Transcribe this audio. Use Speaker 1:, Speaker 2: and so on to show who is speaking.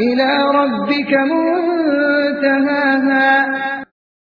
Speaker 1: إلى ربك منتهاها.